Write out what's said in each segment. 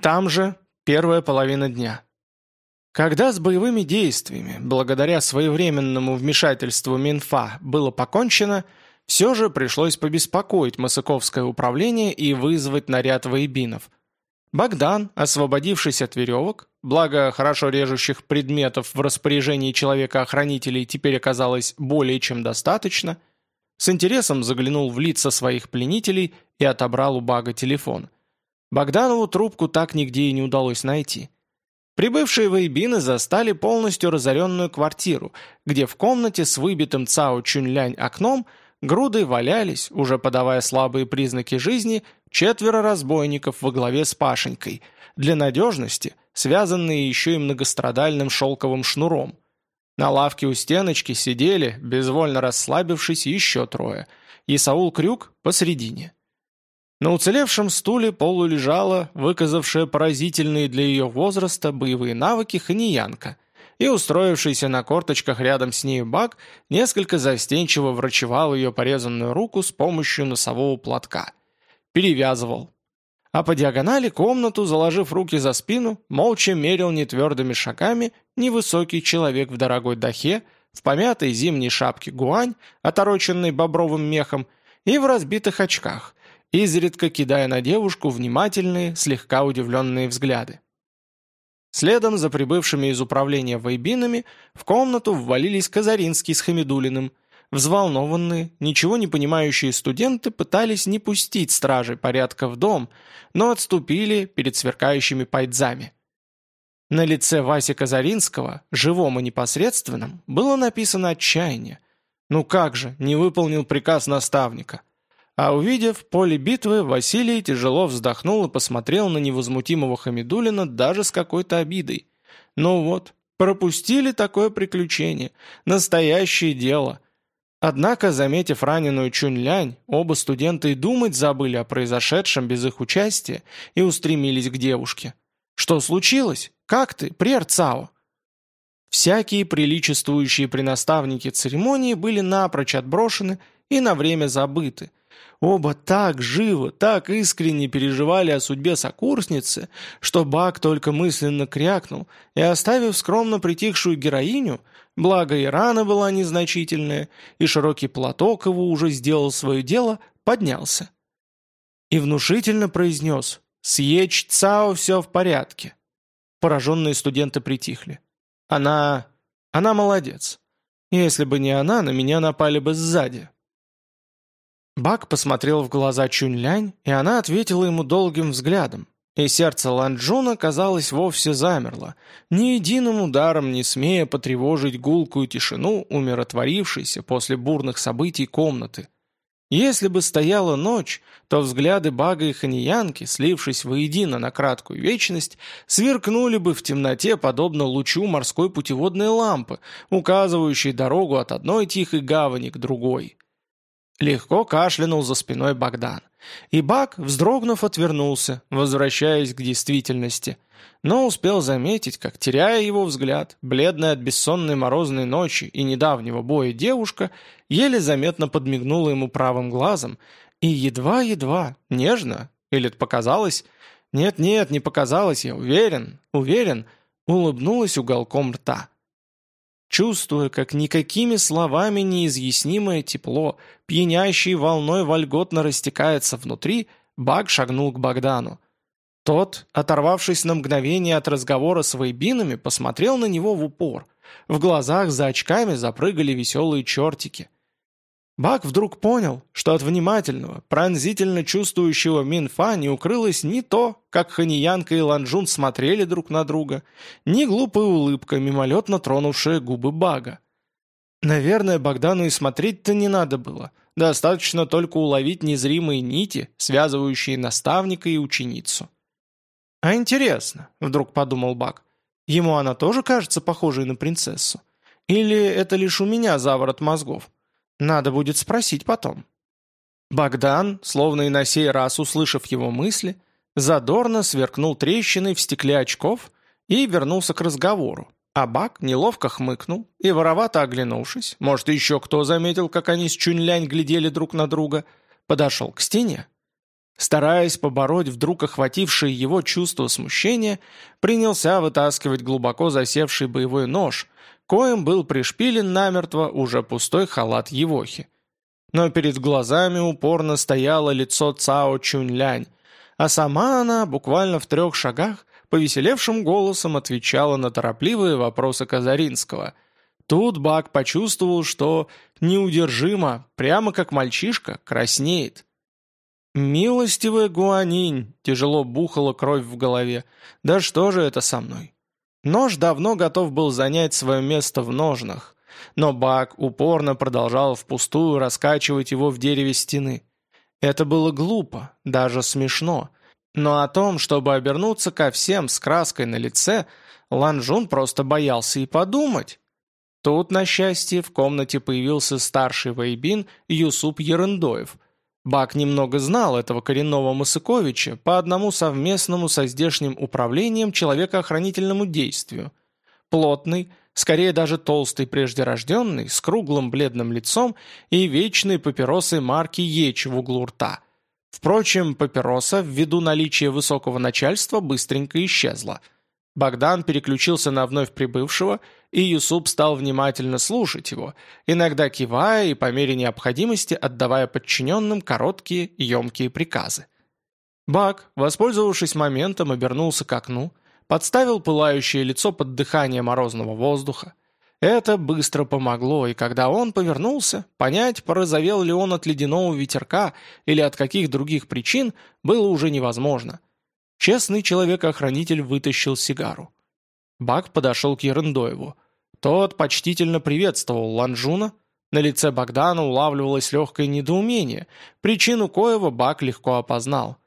Там же первая половина дня. Когда с боевыми действиями, благодаря своевременному вмешательству Минфа, было покончено, все же пришлось побеспокоить Масыковское управление и вызвать наряд воебинов. Богдан, освободившись от веревок, благо хорошо режущих предметов в распоряжении человека-охранителей теперь оказалось более чем достаточно, с интересом заглянул в лица своих пленителей и отобрал у Бага телефон. Богданову трубку так нигде и не удалось найти. Прибывшие воебины застали полностью разоренную квартиру, где в комнате с выбитым Цао Чунлянь окном груды валялись, уже подавая слабые признаки жизни, четверо разбойников во главе с Пашенькой, для надежности, связанные еще и многострадальным шелковым шнуром. На лавке у стеночки сидели, безвольно расслабившись, еще трое, и Саул Крюк посредине. На уцелевшем стуле полулежала, выказавшая поразительные для ее возраста боевые навыки ханьянка, и устроившийся на корточках рядом с ней бак несколько застенчиво врачевал ее порезанную руку с помощью носового платка. Перевязывал. А по диагонали комнату, заложив руки за спину, молча мерил нетвердыми шагами невысокий человек в дорогой дахе, в помятой зимней шапке гуань, отороченной бобровым мехом, и в разбитых очках – изредка кидая на девушку внимательные, слегка удивленные взгляды. Следом за прибывшими из управления войбинами в комнату ввалились Казаринский с Хамидулиным. Взволнованные, ничего не понимающие студенты пытались не пустить стражей порядка в дом, но отступили перед сверкающими пайдзами. На лице Васи Казаринского, живом и непосредственном, было написано отчаяние. Ну как же, не выполнил приказ наставника – а увидев поле битвы, Василий тяжело вздохнул и посмотрел на невозмутимого Хамидулина даже с какой-то обидой. Ну вот, пропустили такое приключение. Настоящее дело. Однако, заметив раненую Чунь-Лянь, оба студента и думать забыли о произошедшем без их участия и устремились к девушке. «Что случилось? Как ты, Прер Цао?» Всякие приличествующие при наставнике церемонии были напрочь отброшены и на время забыты – Оба так живо, так искренне переживали о судьбе сокурсницы, что Бак только мысленно крякнул и, оставив скромно притихшую героиню, благо и рана была незначительная, и широкий платок его уже сделал свое дело, поднялся. И внушительно произнес «Съечь Цао, все в порядке». Пораженные студенты притихли. «Она... она молодец. Если бы не она, на меня напали бы сзади, Бак посмотрел в глаза Чунь-Лянь, и она ответила ему долгим взглядом. И сердце Ланчжуна, казалось, вовсе замерло, ни единым ударом не смея потревожить гулкую тишину, умиротворившейся после бурных событий комнаты. Если бы стояла ночь, то взгляды Бага и Ханьянки, слившись воедино на краткую вечность, сверкнули бы в темноте, подобно лучу морской путеводной лампы, указывающей дорогу от одной тихой гавани к другой. Легко кашлянул за спиной Богдан. И Бак, вздрогнув, отвернулся, возвращаясь к действительности. Но успел заметить, как, теряя его взгляд, бледная от бессонной морозной ночи и недавнего боя девушка еле заметно подмигнула ему правым глазом и едва-едва, нежно, или это показалось? Нет-нет, не показалось, я уверен, уверен, улыбнулась уголком рта. Чувствуя, как никакими словами неизъяснимое тепло, пьянящей волной вольготно растекается внутри, Баг шагнул к Богдану. Тот, оторвавшись на мгновение от разговора с вейбинами, посмотрел на него в упор. В глазах за очками запрыгали веселые чертики. Бак вдруг понял, что от внимательного, пронзительно чувствующего Минфа не укрылось ни то, как Ханьянка и Ланжун смотрели друг на друга, ни глупая улыбка, мимолетно тронувшая губы Бага. Наверное, Богдану и смотреть-то не надо было. Достаточно только уловить незримые нити, связывающие наставника и ученицу. «А интересно», — вдруг подумал Баг, — «ему она тоже кажется похожей на принцессу? Или это лишь у меня заворот мозгов?» Надо будет спросить потом». Богдан, словно и на сей раз услышав его мысли, задорно сверкнул трещиной в стекле очков и вернулся к разговору. А Бак неловко хмыкнул и, воровато оглянувшись, может, еще кто заметил, как они с Чунлянь глядели друг на друга, подошел к стене. Стараясь побороть вдруг охватившее его чувство смущения, принялся вытаскивать глубоко засевший боевой нож, коим был пришпилен намертво уже пустой халат Евохи. Но перед глазами упорно стояло лицо Цао Чунь-Лянь, а сама она буквально в трех шагах повеселевшим голосом отвечала на торопливые вопросы Казаринского. Тут Бак почувствовал, что неудержимо, прямо как мальчишка, краснеет. «Милостивая Гуанинь!» — тяжело бухала кровь в голове. «Да что же это со мной?» Нож давно готов был занять свое место в ножнах, но Бак упорно продолжал впустую раскачивать его в дереве стены. Это было глупо, даже смешно. Но о том, чтобы обернуться ко всем с краской на лице, Ланжун просто боялся и подумать. Тут, на счастье, в комнате появился старший Вейбин Юсуп Ерындоев. Бак немного знал этого коренного Масыковича по одному совместному со здешним управлением человекоохранительному действию. Плотный, скорее даже толстый преждерожденный, с круглым бледным лицом и вечной папиросой марки Еч в углу рта. Впрочем, папироса, ввиду наличия высокого начальства, быстренько исчезла – Богдан переключился на вновь прибывшего, и Юсуп стал внимательно слушать его, иногда кивая и по мере необходимости отдавая подчиненным короткие, емкие приказы. Бак, воспользовавшись моментом, обернулся к окну, подставил пылающее лицо под дыхание морозного воздуха. Это быстро помогло, и когда он повернулся, понять, порозовел ли он от ледяного ветерка или от каких других причин, было уже невозможно – Честный человек-охранитель вытащил сигару. Бак подошел к Ерендоеву. Тот почтительно приветствовал Ланжуна. На лице Богдана улавливалось легкое недоумение, причину коего Бак легко опознал.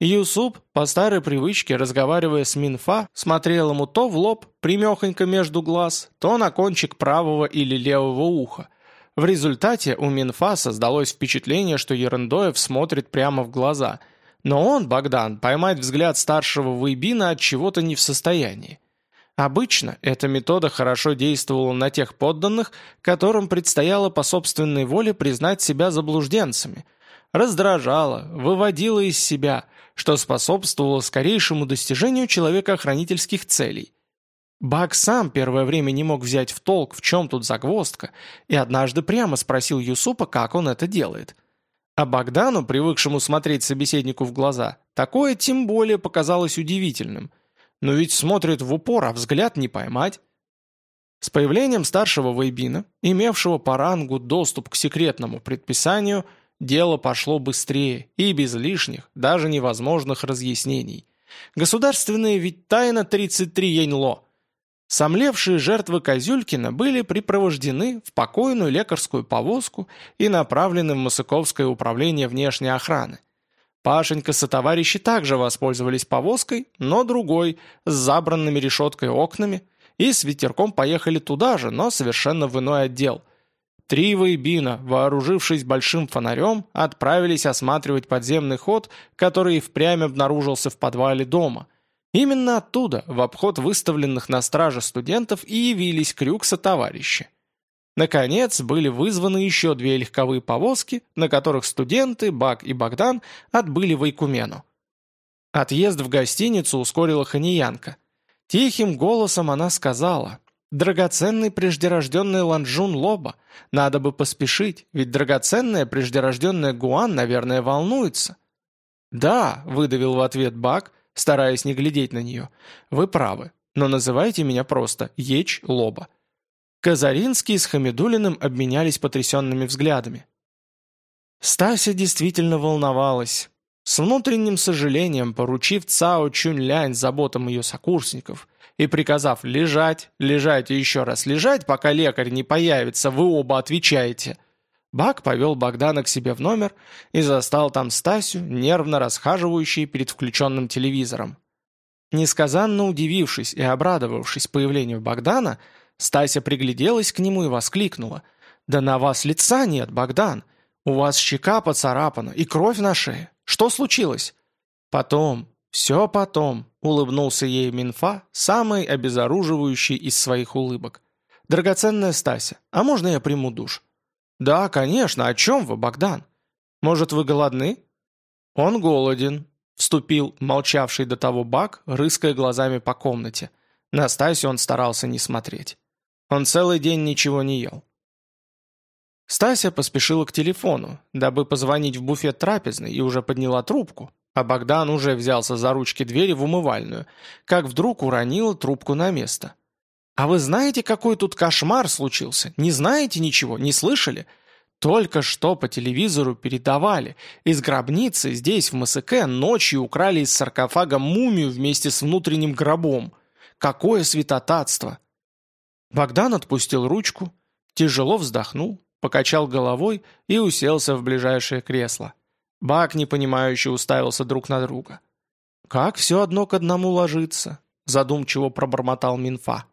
Юсуп, по старой привычке, разговаривая с Минфа, смотрел ему то в лоб, примехонько между глаз, то на кончик правого или левого уха. В результате у Минфа создалось впечатление, что Ерендоев смотрит прямо в глаза – но он, Богдан, поймать взгляд старшего Вейбина от чего-то не в состоянии. Обычно эта метода хорошо действовала на тех подданных, которым предстояло по собственной воле признать себя заблужденцами. Раздражала, выводила из себя, что способствовало скорейшему достижению человекоохранительских целей. Бак сам первое время не мог взять в толк, в чем тут загвоздка, и однажды прямо спросил Юсупа, как он это делает. А Богдану, привыкшему смотреть собеседнику в глаза, такое тем более показалось удивительным. Но ведь смотрит в упор, а взгляд не поймать. С появлением старшего Вейбина, имевшего по рангу доступ к секретному предписанию, дело пошло быстрее и без лишних, даже невозможных разъяснений. Государственная ведь тайна 33 яньло – Сомлевшие жертвы Козюлькина были припровождены в покойную лекарскую повозку и направлены в Масыковское управление внешней охраны. Пашенька со товарищи также воспользовались повозкой, но другой, с забранными решеткой окнами, и с ветерком поехали туда же, но совершенно в иной отдел. Три воебина, вооружившись большим фонарем, отправились осматривать подземный ход, который впрямь обнаружился в подвале дома, Именно оттуда, в обход выставленных на страже студентов, и явились Крюкса товарищи. Наконец, были вызваны еще две легковые повозки, на которых студенты, Бак и Богдан отбыли в Айкумену. Отъезд в гостиницу ускорила Ханиянка. Тихим голосом она сказала, «Драгоценный преждерожденный Ланжун Лоба, надо бы поспешить, ведь драгоценная преждерожденная Гуан, наверное, волнуется». «Да», — выдавил в ответ Бак, — стараясь не глядеть на нее. «Вы правы, но называйте меня просто Еч Лоба». Казаринский с Хамидулиным обменялись потрясенными взглядами. Стася действительно волновалась. С внутренним сожалением, поручив Цао Чунь-Лянь заботам ее сокурсников и приказав лежать, лежать и еще раз лежать, пока лекарь не появится, вы оба отвечаете – Бак повел Богдана к себе в номер и застал там Стасю, нервно расхаживающей перед включенным телевизором. Несказанно удивившись и обрадовавшись появлению Богдана, Стася пригляделась к нему и воскликнула. «Да на вас лица нет, Богдан! У вас щека поцарапана и кровь на шее. Что случилось?» «Потом, все потом», — улыбнулся ей Минфа, самый обезоруживающий из своих улыбок. «Драгоценная Стася, а можно я приму душ?» «Да, конечно, о чем вы, Богдан? Может, вы голодны?» «Он голоден», — вступил молчавший до того Бак, рыская глазами по комнате. На Стасю он старался не смотреть. Он целый день ничего не ел. Стася поспешила к телефону, дабы позвонить в буфет трапезной, и уже подняла трубку, а Богдан уже взялся за ручки двери в умывальную, как вдруг уронила трубку на место. «А вы знаете, какой тут кошмар случился? Не знаете ничего? Не слышали?» Только что по телевизору передавали. Из гробницы здесь, в Масыке, ночью украли из саркофага мумию вместе с внутренним гробом. Какое святотатство! Богдан отпустил ручку, тяжело вздохнул, покачал головой и уселся в ближайшее кресло. Бак, непонимающе, уставился друг на друга. «Как все одно к одному ложится?» задумчиво пробормотал Минфа.